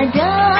ada